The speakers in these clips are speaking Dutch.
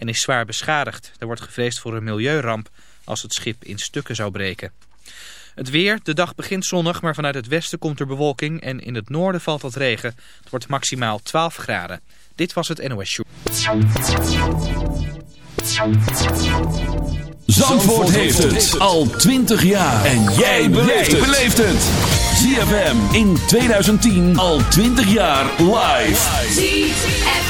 en is zwaar beschadigd. Er wordt gevreesd voor een milieuramp als het schip in stukken zou breken. Het weer, de dag begint zonnig, maar vanuit het westen komt er bewolking en in het noorden valt wat regen. Het wordt maximaal 12 graden. Dit was het NOS Show. Zandvoort heeft het al 20 jaar. En jij beleeft het. ZFM in 2010 al 20 jaar live.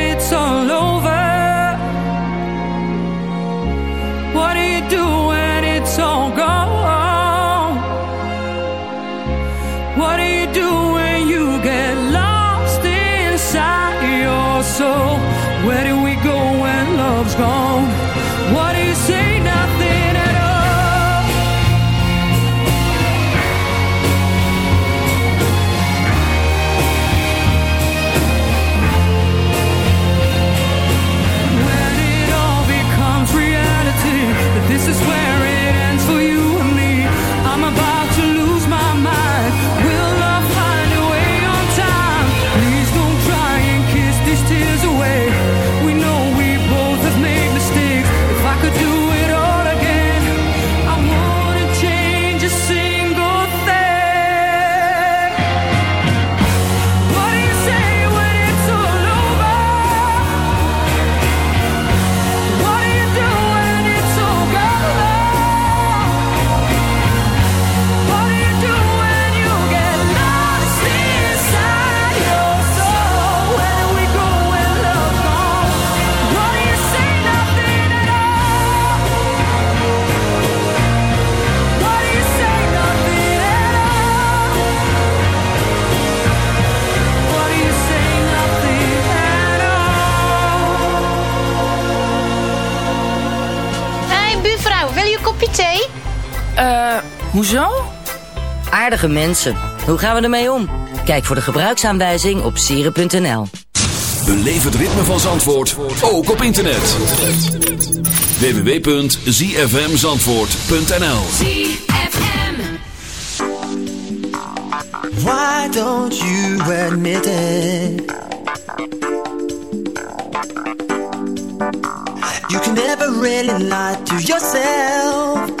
Aardige mensen. Hoe gaan we ermee om? Kijk voor de gebruiksaanwijzing op sieren.nl. Beleef het ritme van Zandvoort, ook op internet. www.zfmzandvoort.nl ZFM. Why don't you admit it? You can never really lie to yourself.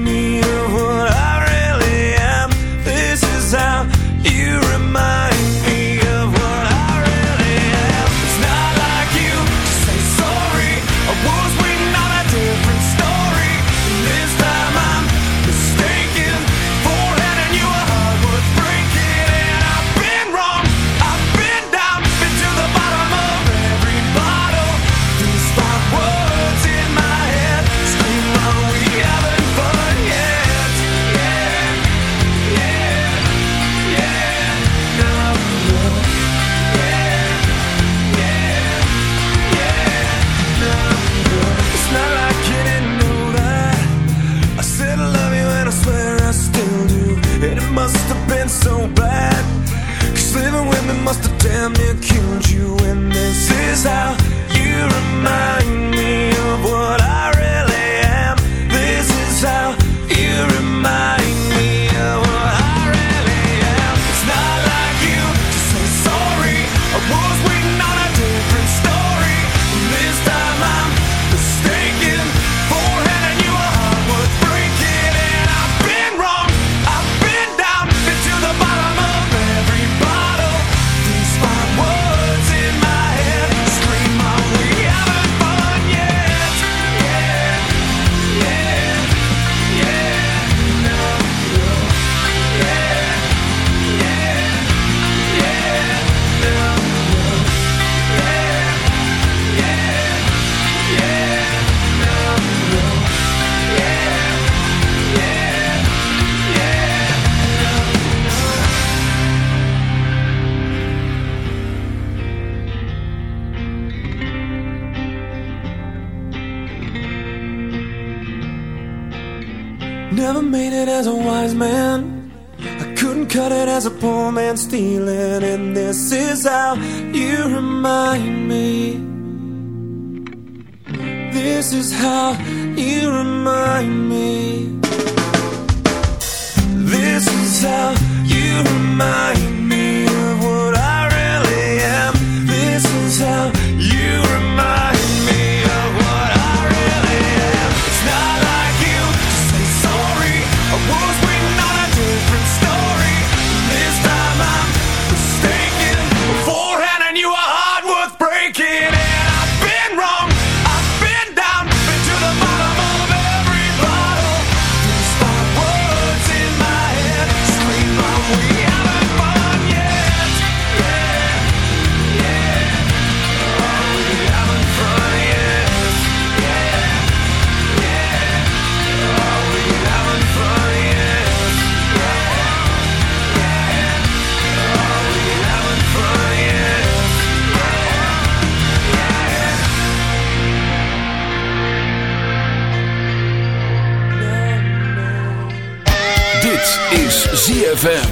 time it killed you, and this is how. as a poor man stealing, and this is how you remind me. This is how you remind me. This is how you remind me. ZFM.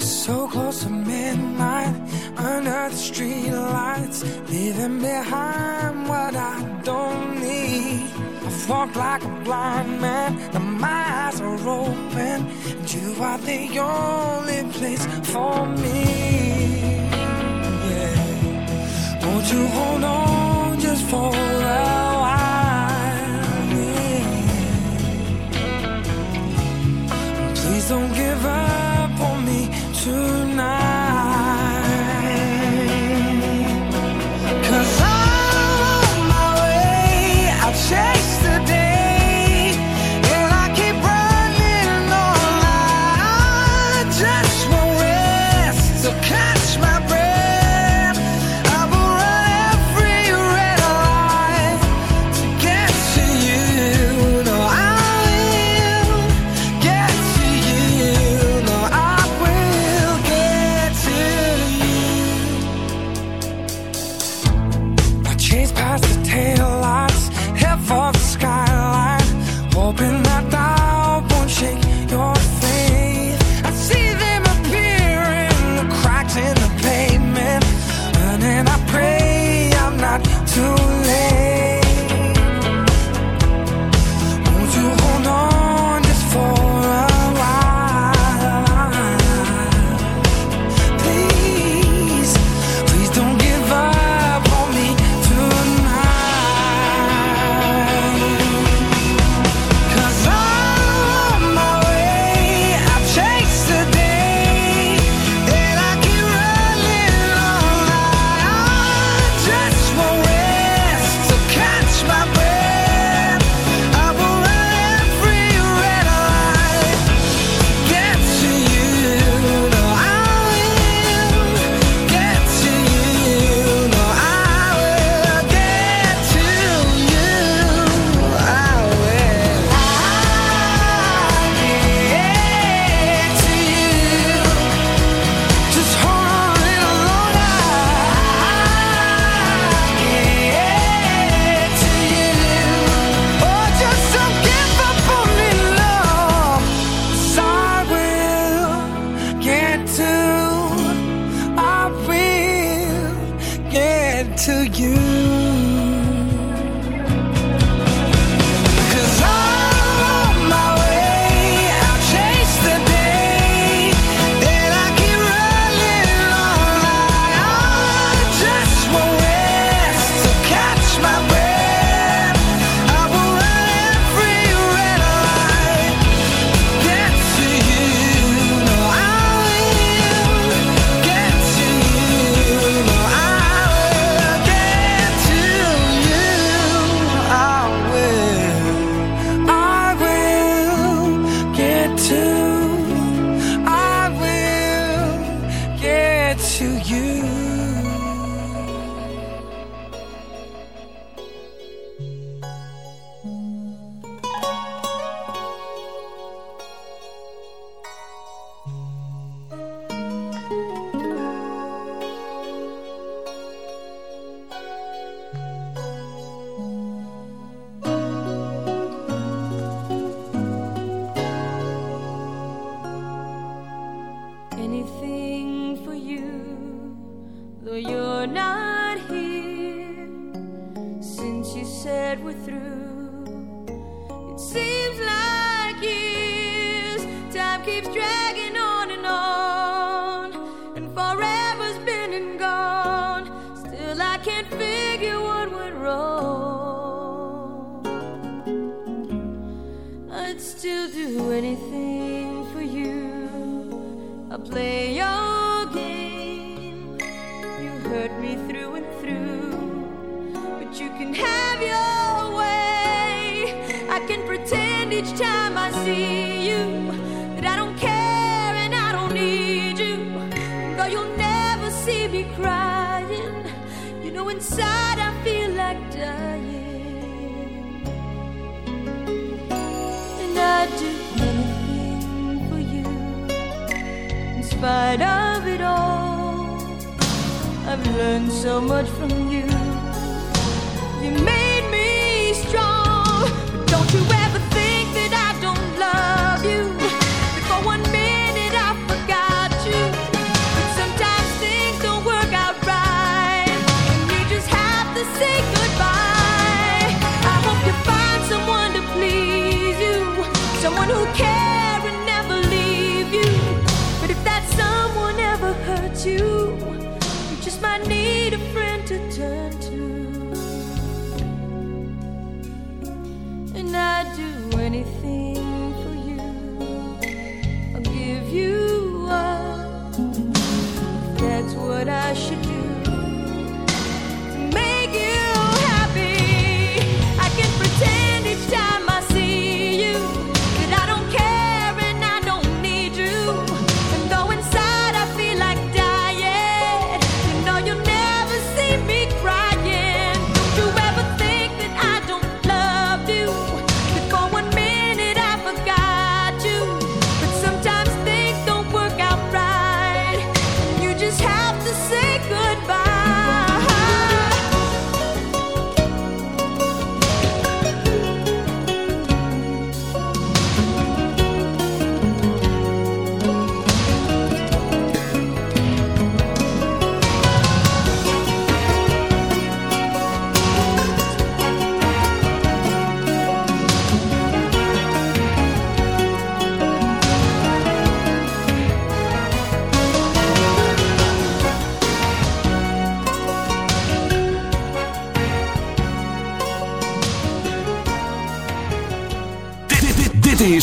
So close to midnight, under the street lights, leaving behind what I don't need. I walk like a blind man, and my eyes are open, and you are the only place for me. To hold on just for a while? Please don't give up.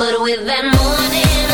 but with that morning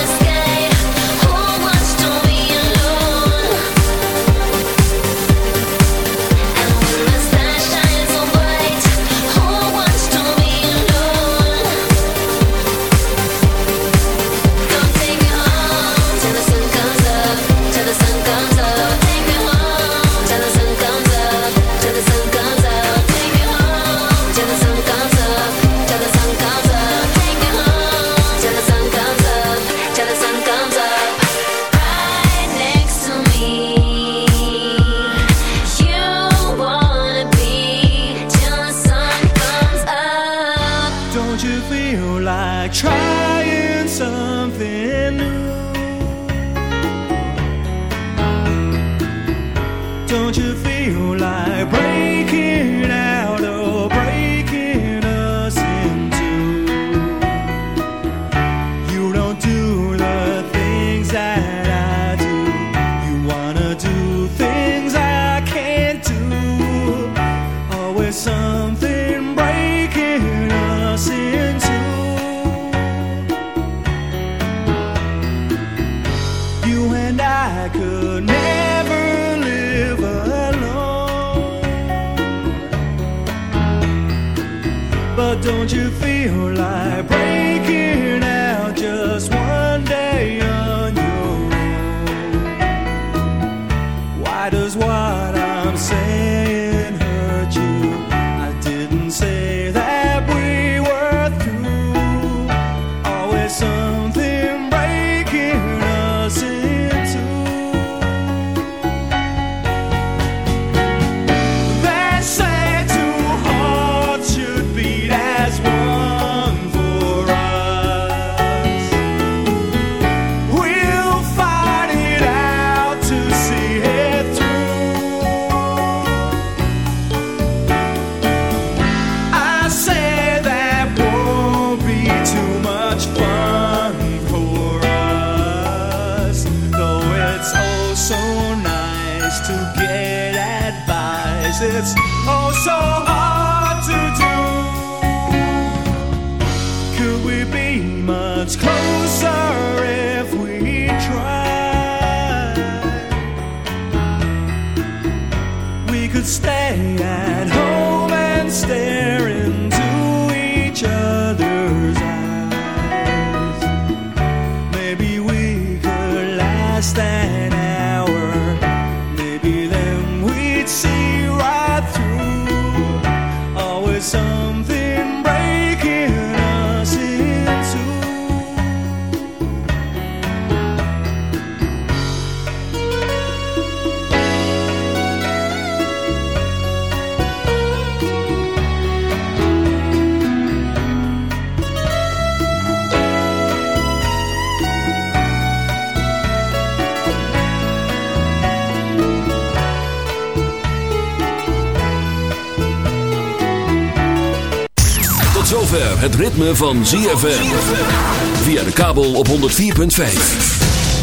van ZFM. Via de kabel op 104.5.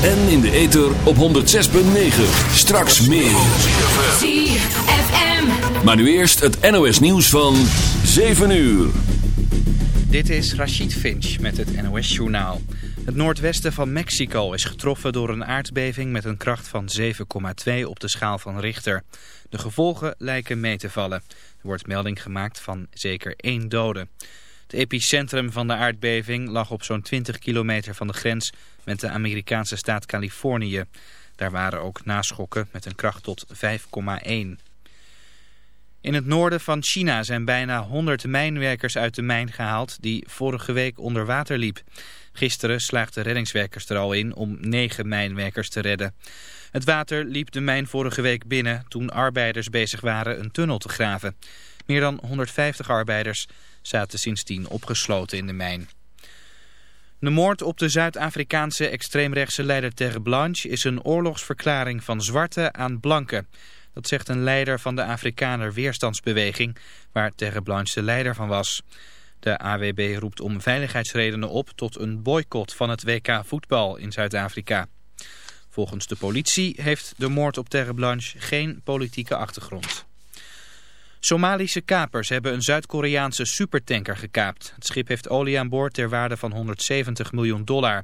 En in de ether op 106.9. Straks meer. ZFM. Maar nu eerst het NOS nieuws van 7 uur. Dit is Rachid Finch met het NOS Journaal. Het noordwesten van Mexico is getroffen door een aardbeving met een kracht van 7,2 op de schaal van Richter. De gevolgen lijken mee te vallen. Er wordt melding gemaakt van zeker één dode. Het epicentrum van de aardbeving lag op zo'n 20 kilometer van de grens met de Amerikaanse staat Californië. Daar waren ook naschokken met een kracht tot 5,1. In het noorden van China zijn bijna 100 mijnwerkers uit de mijn gehaald die vorige week onder water liep. Gisteren slaagden reddingswerkers er al in om 9 mijnwerkers te redden. Het water liep de mijn vorige week binnen toen arbeiders bezig waren een tunnel te graven. Meer dan 150 arbeiders zaten sindsdien opgesloten in de mijn. De moord op de Zuid-Afrikaanse extreemrechtse leider Terre Blanche is een oorlogsverklaring van zwarte aan blanken. Dat zegt een leider van de Afrikaner Weerstandsbeweging, waar Terre Blanche de leider van was. De AWB roept om veiligheidsredenen op tot een boycott van het WK voetbal in Zuid-Afrika. Volgens de politie heeft de moord op Terre Blanche geen politieke achtergrond. Somalische kapers hebben een Zuid-Koreaanse supertanker gekaapt. Het schip heeft olie aan boord ter waarde van 170 miljoen dollar.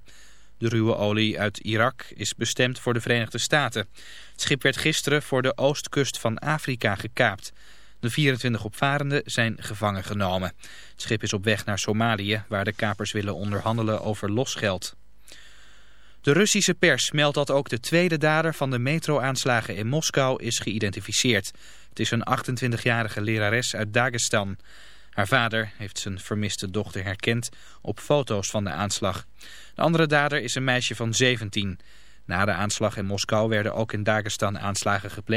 De ruwe olie uit Irak is bestemd voor de Verenigde Staten. Het schip werd gisteren voor de oostkust van Afrika gekaapt. De 24 opvarenden zijn gevangen genomen. Het schip is op weg naar Somalië, waar de kapers willen onderhandelen over losgeld. De Russische pers meldt dat ook de tweede dader van de metro-aanslagen in Moskou is geïdentificeerd. Het is een 28-jarige lerares uit Dagestan. Haar vader heeft zijn vermiste dochter herkend op foto's van de aanslag. De andere dader is een meisje van 17. Na de aanslag in Moskou werden ook in Dagestan aanslagen gepleegd.